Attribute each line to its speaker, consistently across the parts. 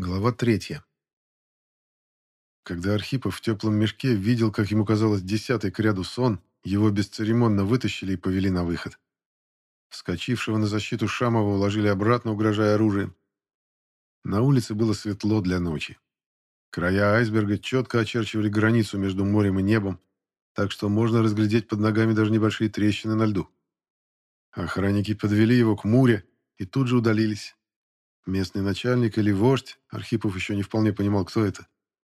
Speaker 1: Глава третья. Когда Архипов в теплом мешке видел, как ему казалось, десятый к ряду сон, его бесцеремонно вытащили и повели на выход. Вскочившего на защиту Шамова уложили обратно, угрожая оружием. На улице было светло для ночи. Края айсберга четко очерчивали границу между морем и небом, так что можно разглядеть под ногами даже небольшие трещины на льду. Охранники подвели его к Муре и тут же удалились. Местный начальник или вождь, Архипов еще не вполне понимал, кто это,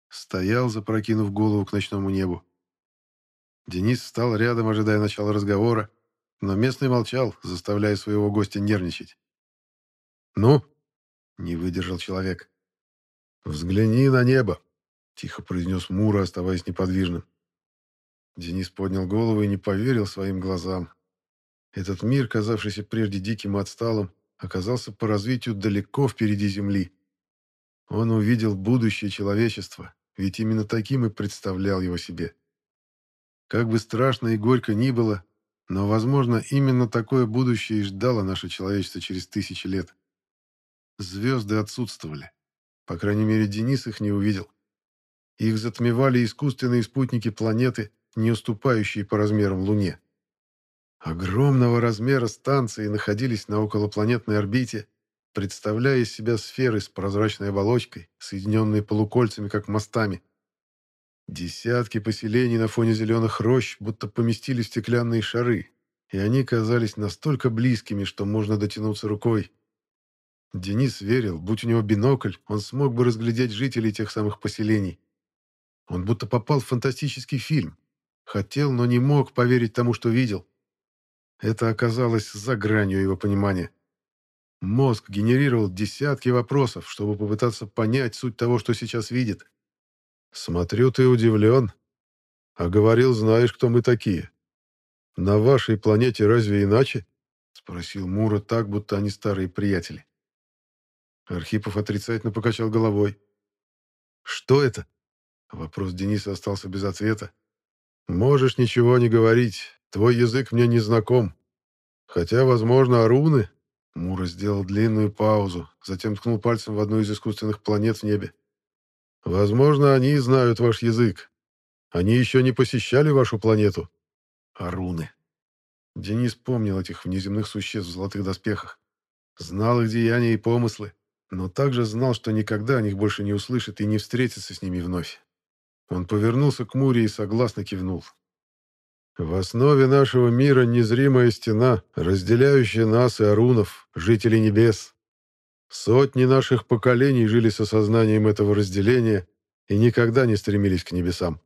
Speaker 1: стоял, запрокинув голову к ночному небу. Денис встал рядом, ожидая начала разговора, но местный молчал, заставляя своего гостя нервничать. «Ну?» — не выдержал человек. «Взгляни на небо», — тихо произнес Мура, оставаясь неподвижным. Денис поднял голову и не поверил своим глазам. Этот мир, казавшийся прежде диким и отсталым, оказался по развитию далеко впереди Земли. Он увидел будущее человечества, ведь именно таким и представлял его себе. Как бы страшно и горько ни было, но, возможно, именно такое будущее и ждало наше человечество через тысячи лет. Звезды отсутствовали. По крайней мере, Денис их не увидел. Их затмевали искусственные спутники планеты, не уступающие по размерам Луне. Огромного размера станции находились на околопланетной орбите, представляя из себя сферы с прозрачной оболочкой, соединенные полукольцами, как мостами. Десятки поселений на фоне зеленых рощ будто поместили стеклянные шары, и они казались настолько близкими, что можно дотянуться рукой. Денис верил, будь у него бинокль, он смог бы разглядеть жителей тех самых поселений. Он будто попал в фантастический фильм. Хотел, но не мог поверить тому, что видел. Это оказалось за гранью его понимания. Мозг генерировал десятки вопросов, чтобы попытаться понять суть того, что сейчас видит. «Смотрю, ты удивлен. А говорил, знаешь, кто мы такие. На вашей планете разве иначе?» — спросил Мура так, будто они старые приятели. Архипов отрицательно покачал головой. «Что это?» Вопрос Дениса остался без ответа. «Можешь ничего не говорить. Твой язык мне не знаком. Хотя, возможно, Аруны...» Мура сделал длинную паузу, затем ткнул пальцем в одну из искусственных планет в небе. «Возможно, они знают ваш язык. Они еще не посещали вашу планету?» «Аруны...» Денис помнил этих внеземных существ в золотых доспехах. Знал их деяния и помыслы, но также знал, что никогда о них больше не услышит и не встретится с ними вновь. Он повернулся к Муре и согласно кивнул. В основе нашего мира незримая стена, разделяющая нас и арунов, жителей небес. Сотни наших поколений жили с осознанием этого разделения и никогда не стремились к небесам.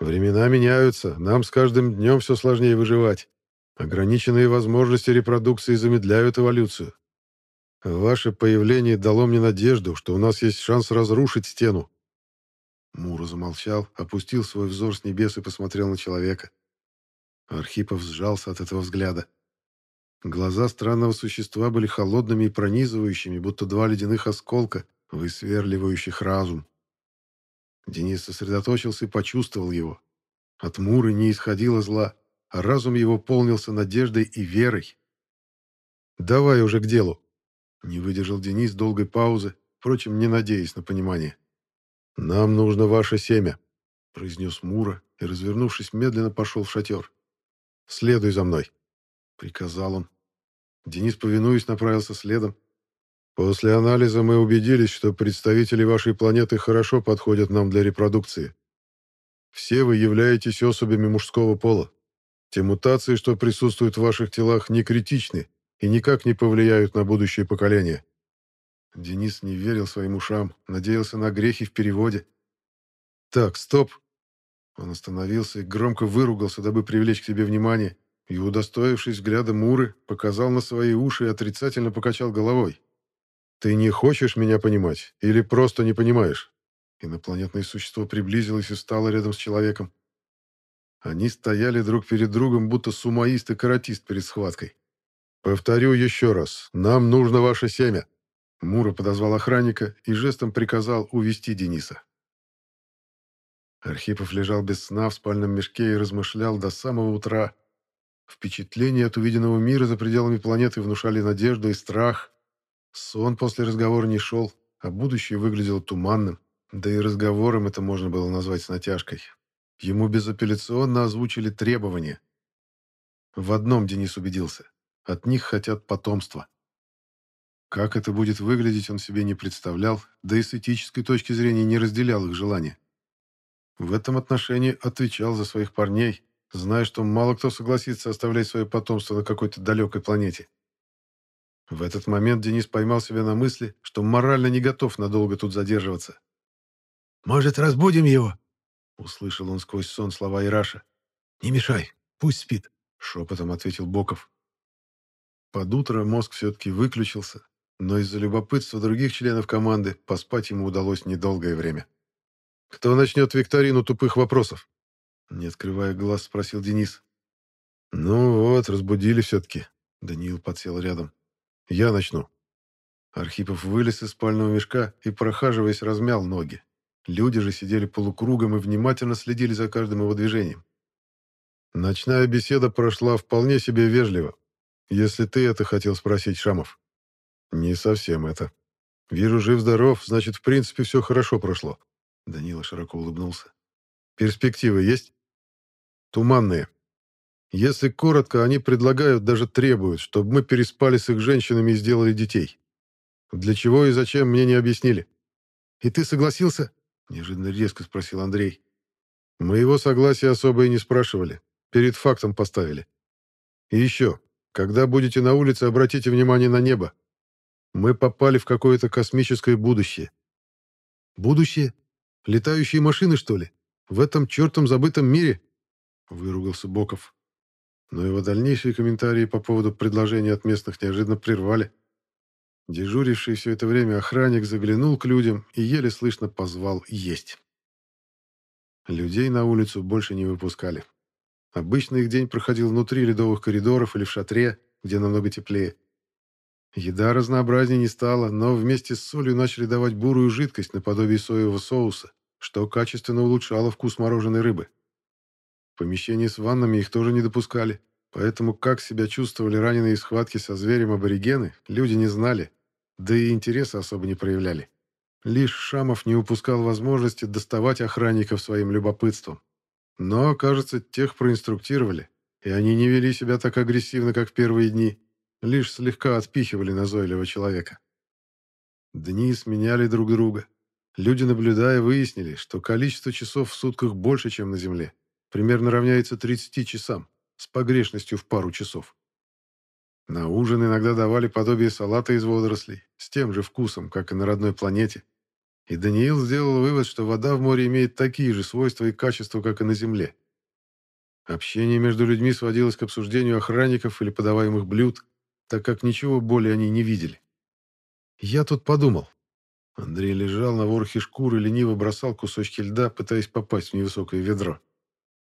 Speaker 1: Времена меняются, нам с каждым днем все сложнее выживать. Ограниченные возможности репродукции замедляют эволюцию. Ваше появление дало мне надежду, что у нас есть шанс разрушить стену, Мура замолчал, опустил свой взор с небес и посмотрел на человека. Архипов сжался от этого взгляда. Глаза странного существа были холодными и пронизывающими, будто два ледяных осколка, высверливающих разум. Денис сосредоточился и почувствовал его. От Муры не исходило зла, а разум его полнился надеждой и верой. «Давай уже к делу!» Не выдержал Денис долгой паузы, впрочем, не надеясь на понимание. «Нам нужно ваше семя», — произнес Мура и, развернувшись, медленно пошел в шатер. «Следуй за мной», — приказал он. Денис, повинуясь, направился следом. «После анализа мы убедились, что представители вашей планеты хорошо подходят нам для репродукции. Все вы являетесь особями мужского пола. Те мутации, что присутствуют в ваших телах, не критичны и никак не повлияют на будущее поколение. Денис не верил своим ушам, надеялся на грехи в переводе. «Так, стоп!» Он остановился и громко выругался, дабы привлечь к себе внимание, и, удостоившись взгляда Муры, показал на свои уши и отрицательно покачал головой. «Ты не хочешь меня понимать или просто не понимаешь?» Инопланетное существо приблизилось и стало рядом с человеком. Они стояли друг перед другом, будто сумоист и каратист перед схваткой. «Повторю еще раз, нам нужно ваше семя!» Мура подозвал охранника и жестом приказал увести Дениса. Архипов лежал без сна в спальном мешке и размышлял до самого утра. Впечатления от увиденного мира за пределами планеты внушали надежду и страх. Сон после разговора не шел, а будущее выглядело туманным, да и разговором это можно было назвать с натяжкой. Ему безапелляционно озвучили требования. В одном Денис убедился. От них хотят потомства. Как это будет выглядеть, он себе не представлял, да и с этической точки зрения не разделял их желания. В этом отношении отвечал за своих парней, зная, что мало кто согласится оставлять свое потомство на какой-то далекой планете. В этот момент Денис поймал себя на мысли, что морально не готов надолго тут задерживаться.
Speaker 2: «Может, разбудим его?»
Speaker 1: — услышал он сквозь сон слова Ираша.
Speaker 2: «Не мешай, пусть спит», —
Speaker 1: шепотом ответил Боков. Под утро мозг все-таки выключился, но из-за любопытства других членов команды поспать ему удалось недолгое время. «Кто начнет викторину тупых вопросов?» Не открывая глаз, спросил Денис. «Ну вот, разбудили все-таки». Даниил подсел рядом. «Я начну». Архипов вылез из спального мешка и, прохаживаясь, размял ноги. Люди же сидели полукругом и внимательно следили за каждым его движением. Ночная беседа прошла вполне себе вежливо, если ты это хотел спросить, Шамов. Не совсем это. Вижу, жив-здоров, значит, в принципе, все хорошо прошло. Данила широко улыбнулся. Перспективы есть? Туманные. Если коротко, они предлагают, даже требуют, чтобы мы переспали с их женщинами и сделали детей. Для чего и зачем, мне не объяснили. И ты согласился? Неожиданно резко спросил Андрей. Моего согласия особо и не спрашивали. Перед фактом поставили. И еще, когда будете на улице, обратите внимание на небо. Мы попали в какое-то космическое будущее. Будущее? Летающие машины, что ли? В этом чертом забытом мире? Выругался Боков. Но его дальнейшие комментарии по поводу предложения от местных неожиданно прервали. Дежуривший все это время охранник заглянул к людям и еле слышно позвал есть. Людей на улицу больше не выпускали. Обычно их день проходил внутри ледовых коридоров или в шатре, где намного теплее. Еда разнообразнее не стала, но вместе с солью начали давать бурую жидкость наподобие соевого соуса, что качественно улучшало вкус мороженой рыбы. В помещении с ваннами их тоже не допускали, поэтому как себя чувствовали раненые схватки со зверем аборигены, люди не знали, да и интереса особо не проявляли. Лишь Шамов не упускал возможности доставать охранников своим любопытством. Но, кажется, тех проинструктировали, и они не вели себя так агрессивно, как в первые дни, лишь слегка отпихивали назойливого человека. Дни сменяли друг друга. Люди, наблюдая, выяснили, что количество часов в сутках больше, чем на Земле. Примерно равняется 30 часам, с погрешностью в пару часов. На ужин иногда давали подобие салата из водорослей, с тем же вкусом, как и на родной планете. И Даниил сделал вывод, что вода в море имеет такие же свойства и качества, как и на Земле. Общение между людьми сводилось к обсуждению охранников или подаваемых блюд, так как ничего более они не видели. «Я тут подумал». Андрей лежал на ворохе шкуры, лениво бросал кусочки льда, пытаясь попасть в невысокое ведро.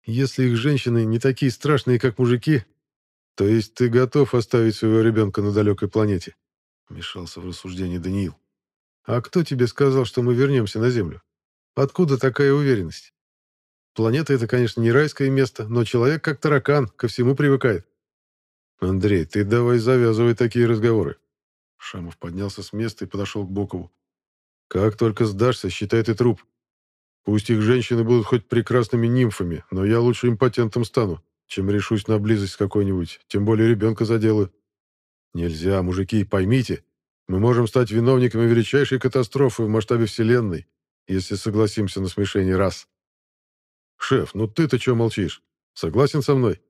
Speaker 1: «Если их женщины не такие страшные, как мужики, «То есть ты готов оставить своего ребенка на далекой планете?» Вмешался в рассуждение Даниил. «А кто тебе сказал, что мы вернемся на Землю? Откуда такая уверенность? Планета — это, конечно, не райское место, но человек как таракан, ко всему привыкает». «Андрей, ты давай завязывай такие разговоры». Шамов поднялся с места и подошел к Бокову. «Как только сдашься, считай ты труп. Пусть их женщины будут хоть прекрасными нимфами, но я лучше импотентом стану чем решусь на близость какой-нибудь, тем более ребенка заделаю. Нельзя, мужики, поймите, мы можем стать виновниками величайшей катастрофы в масштабе Вселенной, если согласимся на смешение рас. Шеф, ну ты-то что молчишь? Согласен со мной?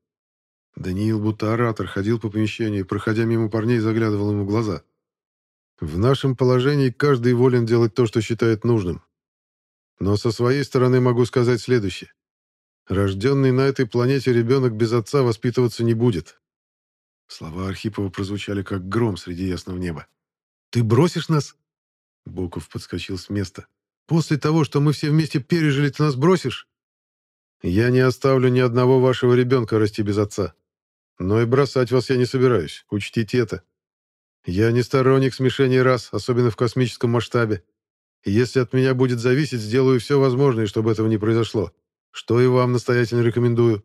Speaker 1: Даниил, будто оратор, ходил по помещению и, проходя мимо парней, заглядывал ему в глаза. В нашем положении каждый волен делать то, что считает нужным. Но со своей стороны могу сказать следующее. Рожденный на этой планете ребенок без отца воспитываться не будет. Слова Архипова прозвучали, как гром среди ясного неба. «Ты бросишь нас?» Боков подскочил с места. «После того, что мы все вместе пережили, ты нас бросишь?» «Я не оставлю ни одного вашего ребенка расти без отца. Но и бросать вас я не собираюсь, учтите это. Я не сторонник смешения рас, особенно в космическом масштабе. Если от меня будет зависеть, сделаю все возможное, чтобы этого не произошло что и вам настоятельно рекомендую.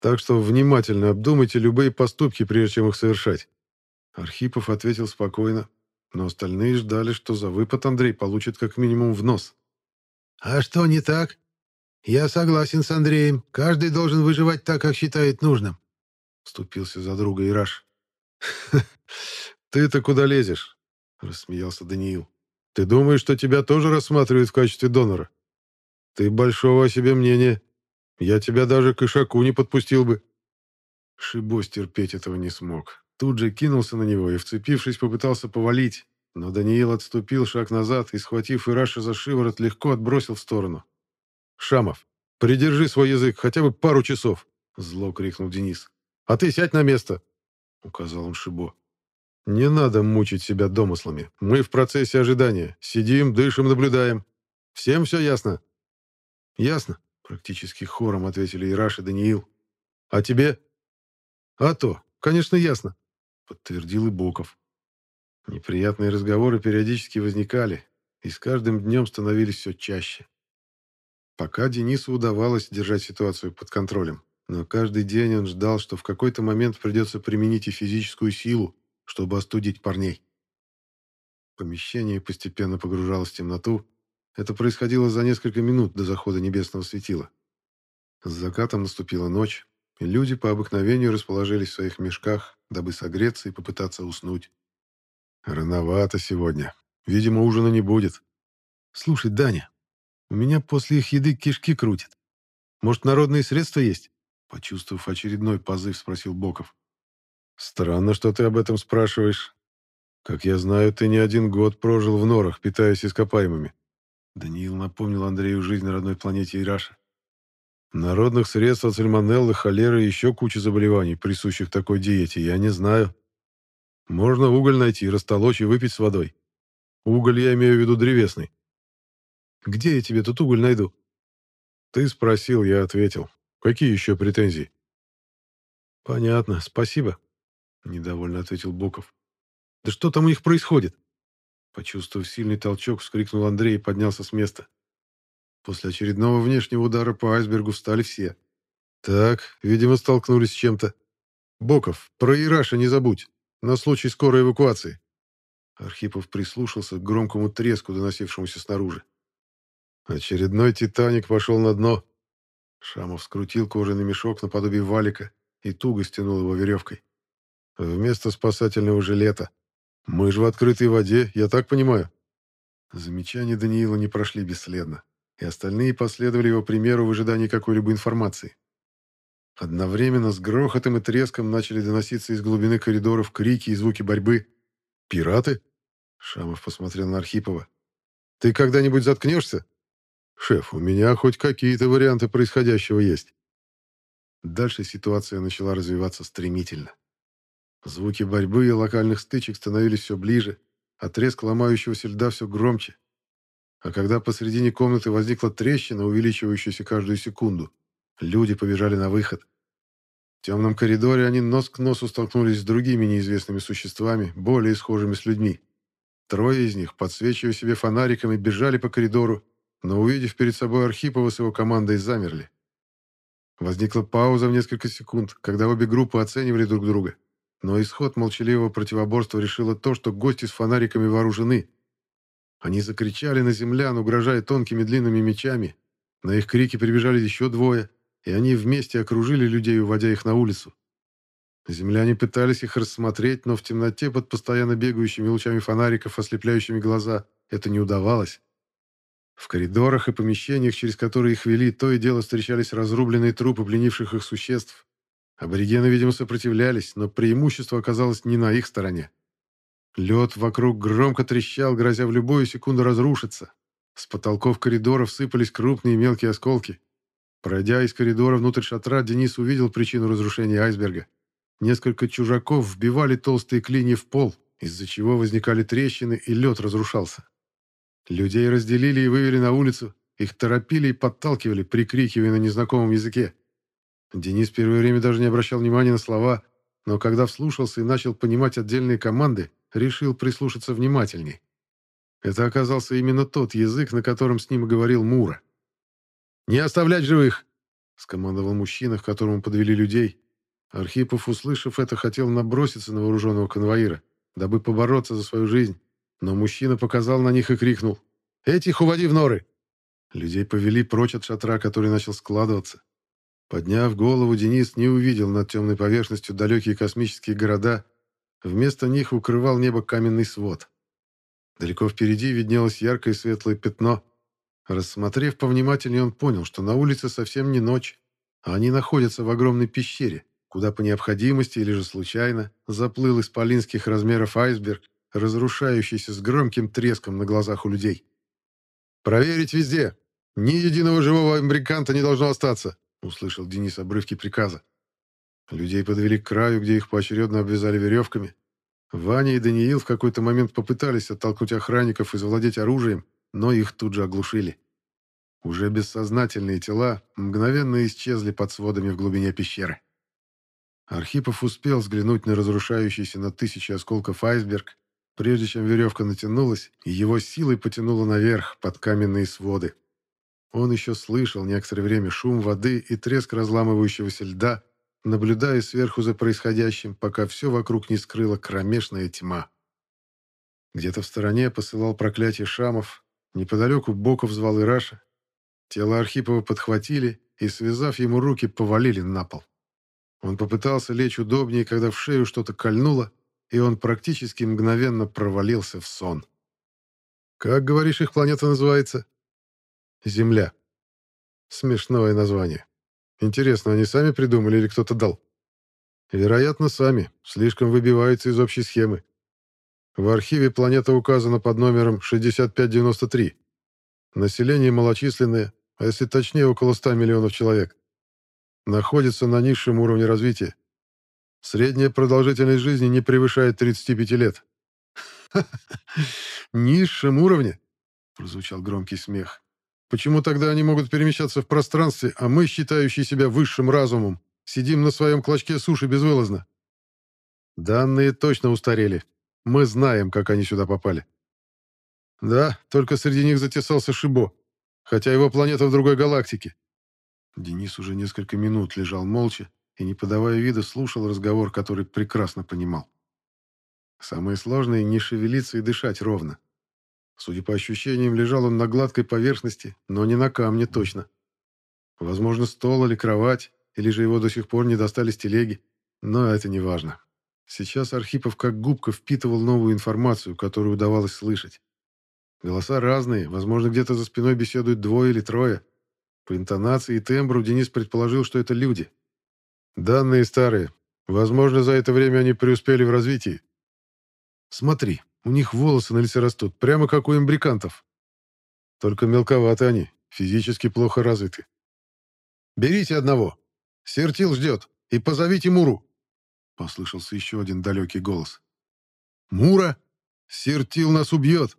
Speaker 1: Так что внимательно обдумайте любые поступки, прежде чем их совершать». Архипов ответил спокойно. но остальные ждали, что за выпад Андрей получит как минимум в нос.
Speaker 2: «А что не так? Я согласен с Андреем. Каждый должен выживать так, как считает нужным», — вступился за друга Ираш.
Speaker 1: «Ты-то куда лезешь?» — рассмеялся Даниил. «Ты думаешь, что тебя тоже рассматривают в качестве донора? Ты большого о себе мнения. Я тебя даже к Ишаку не подпустил бы». Шибос терпеть этого не смог. Тут же кинулся на него и, вцепившись, попытался повалить, но Даниил отступил шаг назад и, схватив Ираша за шиворот, легко отбросил в сторону. «Шамов, придержи свой язык хотя бы пару часов!» — зло крикнул Денис. «А ты сядь на место!» — указал он Шибо. «Не надо мучить себя домыслами. Мы в процессе ожидания. Сидим, дышим, наблюдаем. Всем все ясно?» «Ясно», — практически хором ответили Ираш и Даниил. «А тебе?» «А то, конечно, ясно», — подтвердил и Боков. Неприятные разговоры периодически возникали, и с каждым днем становились все чаще. Пока Денису удавалось держать ситуацию под контролем, но каждый день он ждал, что в какой-то момент придется применить и физическую силу, чтобы остудить парней. Помещение постепенно погружалось в темноту. Это происходило за несколько минут до захода небесного светила. С закатом наступила ночь, и люди по обыкновению расположились в своих мешках, дабы согреться и попытаться уснуть. Рановато сегодня. Видимо, ужина не будет. Слушай, Даня, у меня после их еды кишки крутят. Может, народные средства есть? Почувствовав очередной позыв, спросил Боков. Странно, что ты об этом спрашиваешь. Как я знаю, ты не один год прожил в норах, питаясь ископаемыми. Даниил напомнил Андрею жизнь на родной планете Ираша. Народных средств от сальмонеллы, холеры и еще куча заболеваний, присущих такой диете, я не знаю. Можно уголь найти, растолочь и выпить с водой. Уголь я имею в виду древесный. Где я тебе тут уголь найду? Ты спросил, я ответил. Какие еще претензии? Понятно, спасибо. Недовольно ответил Боков. Да что там у них происходит? Почувствовав сильный толчок, вскрикнул Андрей и поднялся с места. После очередного внешнего удара по айсбергу встали все. Так, видимо, столкнулись с чем-то. Боков, про Ираша не забудь, на случай скорой эвакуации. Архипов прислушался к громкому треску, доносившемуся снаружи. Очередной «Титаник» пошел на дно. Шамов скрутил кожаный мешок наподобие валика и туго стянул его веревкой. Вместо спасательного жилета. Мы же в открытой воде, я так понимаю. Замечания Даниила не прошли бесследно, и остальные последовали его примеру в ожидании какой-либо информации. Одновременно с грохотом и треском начали доноситься из глубины коридоров крики и звуки борьбы. «Пираты?» Шамов посмотрел на Архипова. «Ты когда-нибудь заткнешься?» «Шеф, у меня хоть какие-то варианты происходящего есть». Дальше ситуация начала развиваться стремительно. Звуки борьбы и локальных стычек становились все ближе, а треск ломающегося льда все громче. А когда посредине комнаты возникла трещина, увеличивающаяся каждую секунду, люди побежали на выход. В темном коридоре они нос к носу столкнулись с другими неизвестными существами, более схожими с людьми. Трое из них, подсвечивая себе фонариками, бежали по коридору, но, увидев перед собой Архипова с его командой, замерли. Возникла пауза в несколько секунд, когда обе группы оценивали друг друга. Но исход молчаливого противоборства решило то, что гости с фонариками вооружены. Они закричали на землян, угрожая тонкими длинными мечами. На их крики прибежали еще двое, и они вместе окружили людей, уводя их на улицу. Земляне пытались их рассмотреть, но в темноте под постоянно бегающими лучами фонариков, ослепляющими глаза, это не удавалось. В коридорах и помещениях, через которые их вели, то и дело встречались разрубленные трупы пленивших их существ. Аборигены, видимо, сопротивлялись, но преимущество оказалось не на их стороне. Лед вокруг громко трещал, грозя в любую секунду разрушиться. С потолков коридоров сыпались крупные и мелкие осколки. Пройдя из коридора внутрь шатра, Денис увидел причину разрушения айсберга. Несколько чужаков вбивали толстые клинья в пол, из-за чего возникали трещины, и лед разрушался. Людей разделили и вывели на улицу. Их торопили и подталкивали, прикрикивая на незнакомом языке. Денис первое время даже не обращал внимания на слова, но когда вслушался и начал понимать отдельные команды, решил прислушаться внимательней. Это оказался именно тот язык, на котором с ним говорил Мура. «Не оставлять живых!» — скомандовал мужчина, к которому подвели людей. Архипов, услышав это, хотел наброситься на вооруженного конвоира, дабы побороться за свою жизнь, но мужчина показал на них и крикнул «Этих уводи в норы!». Людей повели прочь от шатра, который начал складываться. Подняв голову, Денис не увидел над темной поверхностью далекие космические города. Вместо них укрывал небо каменный свод. Далеко впереди виднелось яркое светлое пятно. Рассмотрев повнимательнее, он понял, что на улице совсем не ночь, а они находятся в огромной пещере, куда по необходимости или же случайно заплыл исполинских размеров айсберг, разрушающийся с громким треском на глазах у людей. «Проверить везде! Ни единого живого американта не должно остаться!» — услышал Денис обрывки приказа. Людей подвели к краю, где их поочередно обвязали веревками. Ваня и Даниил в какой-то момент попытались оттолкнуть охранников и завладеть оружием, но их тут же оглушили. Уже бессознательные тела мгновенно исчезли под сводами в глубине пещеры. Архипов успел взглянуть на разрушающийся на тысячи осколков айсберг, прежде чем веревка натянулась, и его силой потянуло наверх, под каменные своды. Он еще слышал некоторое время шум воды и треск разламывающегося льда, наблюдая сверху за происходящим, пока все вокруг не скрыла кромешная тьма. Где-то в стороне посылал проклятие Шамов, неподалеку Боков звал Ираша. Тело Архипова подхватили и, связав ему руки, повалили на пол. Он попытался лечь удобнее, когда в шею что-то кольнуло, и он практически мгновенно провалился в сон. «Как, говоришь, их планета называется?» «Земля». Смешное название. Интересно, они сами придумали или кто-то дал? Вероятно, сами. Слишком выбиваются из общей схемы. В архиве планета указана под номером 6593. Население малочисленное, а если точнее, около 100 миллионов человек находится на низшем уровне развития. Средняя продолжительность жизни не превышает 35 лет. «Низшем уровне?» — прозвучал громкий смех. «Почему тогда они могут перемещаться в пространстве, а мы, считающие себя высшим разумом, сидим на своем клочке суши безвылазно?» «Данные точно устарели. Мы знаем, как они сюда попали». «Да, только среди них затесался Шибо, хотя его планета в другой галактике. Денис уже несколько минут лежал молча и, не подавая вида, слушал разговор, который прекрасно понимал. Самое сложное — не шевелиться и дышать ровно. Судя по ощущениям, лежал он на гладкой поверхности, но не на камне точно. Возможно, стол или кровать, или же его до сих пор не достали с телеги, но это не важно. Сейчас Архипов как губка впитывал новую информацию, которую удавалось слышать. Голоса разные, возможно, где-то за спиной беседуют двое или трое, по интонации и тембру Денис предположил, что это люди. Данные старые. Возможно, за это время они преуспели в развитии. Смотри, у них волосы на лице растут, прямо как у имбрикантов. Только мелковаты они, физически плохо развиты. «Берите одного. Сертил ждет. И позовите Муру!» Послышался еще один далекий голос. «Мура? Сертил нас убьет!»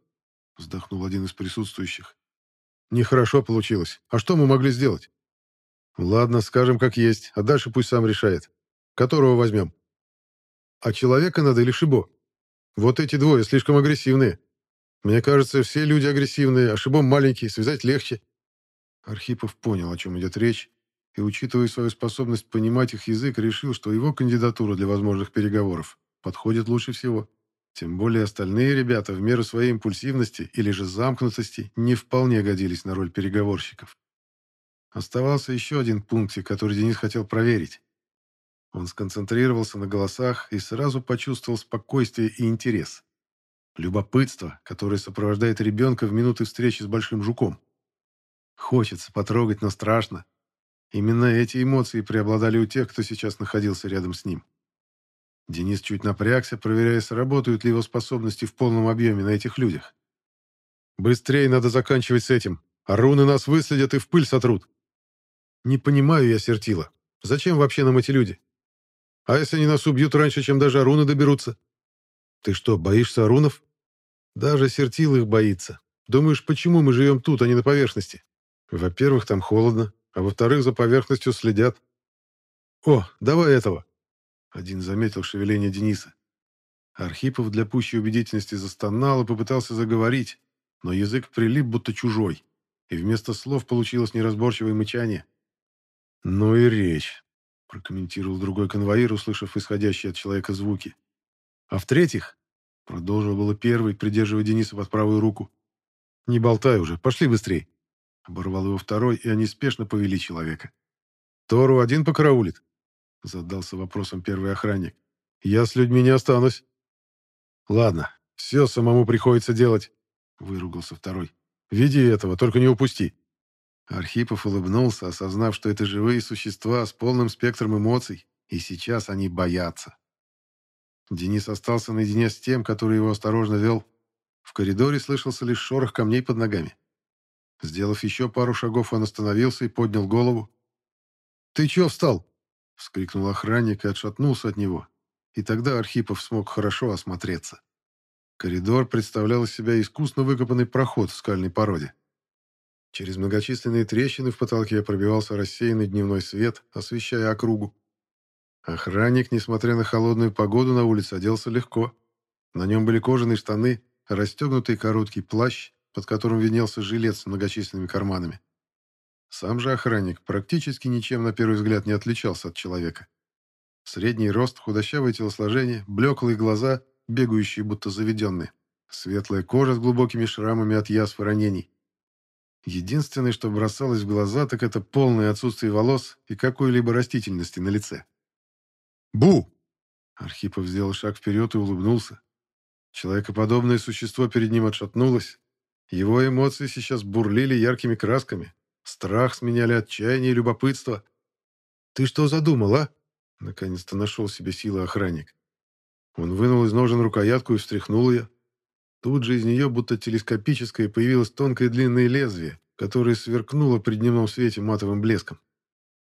Speaker 1: Вздохнул один из присутствующих. Нехорошо получилось. А что мы могли сделать? Ладно, скажем как есть, а дальше пусть сам решает. Которого возьмем? А человека надо или Шибо? Вот эти двое слишком агрессивные. Мне кажется, все люди агрессивные, а Шибо маленький, связать легче. Архипов понял, о чем идет речь, и, учитывая свою способность понимать их язык, решил, что его кандидатура для возможных переговоров подходит лучше всего. Тем более остальные ребята в меру своей импульсивности или же замкнутости не вполне годились на роль переговорщиков. Оставался еще один пунктик, который Денис хотел проверить. Он сконцентрировался на голосах и сразу почувствовал спокойствие и интерес. Любопытство, которое сопровождает ребенка в минуты встречи с большим жуком. Хочется потрогать, но страшно. Именно эти эмоции преобладали у тех, кто сейчас находился рядом с ним. Денис чуть напрягся, проверяя, сработают ли его способности в полном объеме на этих людях. «Быстрее надо заканчивать с этим, руны нас выследят и в пыль сотрут». «Не понимаю я, Сертила. Зачем вообще нам эти люди? А если они нас убьют раньше, чем даже руны доберутся?» «Ты что, боишься рунов?» «Даже Сертил их боится. Думаешь, почему мы живем тут, а не на поверхности? Во-первых, там холодно, а во-вторых, за поверхностью следят. О, давай этого. Один заметил шевеление Дениса. Архипов для пущей убедительности застонал и попытался заговорить, но язык прилип, будто чужой, и вместо слов получилось неразборчивое мычание. «Ну и речь», — прокомментировал другой конвоир, услышав исходящие от человека звуки. «А в-третьих, Продолжил было первый, придерживая Дениса под правую руку. «Не болтай уже, пошли быстрей!» Оборвал его второй, и они спешно повели человека. «Тору один покараулит?» Задался вопросом первый охранник. «Я с людьми не останусь». «Ладно, все самому приходится делать», — выругался второй. «Веди этого, только не упусти». Архипов улыбнулся, осознав, что это живые существа с полным спектром эмоций, и сейчас они боятся. Денис остался наедине с тем, который его осторожно вел. В коридоре слышался лишь шорох камней под ногами. Сделав еще пару шагов, он остановился и поднял голову. «Ты чего встал?» — вскрикнул охранник и отшатнулся от него. И тогда Архипов смог хорошо осмотреться. Коридор представлял из себя искусно выкопанный проход в скальной породе. Через многочисленные трещины в потолке пробивался рассеянный дневной свет, освещая округу. Охранник, несмотря на холодную погоду на улице, оделся легко. На нем были кожаные штаны, расстегнутый короткий плащ, под которым виднелся жилет с многочисленными карманами. Сам же охранник практически ничем на первый взгляд не отличался от человека. Средний рост, худощавое телосложение, блеклые глаза, бегающие будто заведенные, светлая кожа с глубокими шрамами от язв и ранений. Единственное, что бросалось в глаза, так это полное отсутствие волос и какой-либо растительности на лице. «Бу!» Архипов сделал шаг вперед и улыбнулся. Человекоподобное существо перед ним отшатнулось. Его эмоции сейчас бурлили яркими красками. Страх сменяли отчаяние и любопытство. «Ты что задумал, а?» Наконец-то нашел себе силы охранник. Он вынул из ножен рукоятку и встряхнул ее. Тут же из нее, будто телескопическое, появилось тонкое длинное лезвие, которое сверкнуло при дневном свете матовым блеском.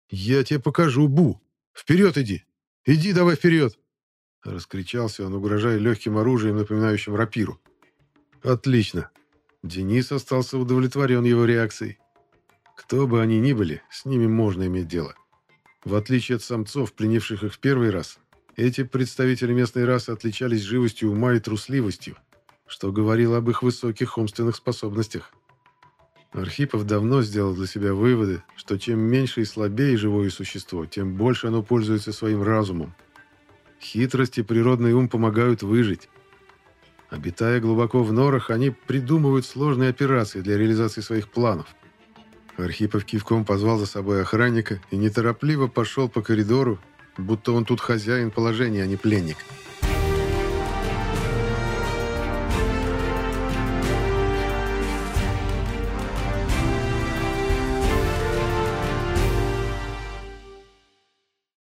Speaker 1: «Я тебе покажу, Бу! Вперед иди! Иди давай вперед!» Раскричался он, угрожая легким оружием, напоминающим рапиру. «Отлично!» Денис остался удовлетворен его реакцией. Кто бы они ни были, с ними можно иметь дело. В отличие от самцов, пленивших их в первый раз, эти представители местной расы отличались живостью ума и трусливостью, что говорило об их высоких умственных способностях. Архипов давно сделал для себя выводы, что чем меньше и слабее живое существо, тем больше оно пользуется своим разумом. Хитрость и природный ум помогают выжить. Обитая глубоко в норах, они придумывают сложные операции для реализации своих планов. Архипов кивком позвал за собой охранника и неторопливо пошел по коридору, будто он тут хозяин положения, а не пленник. «Пленник».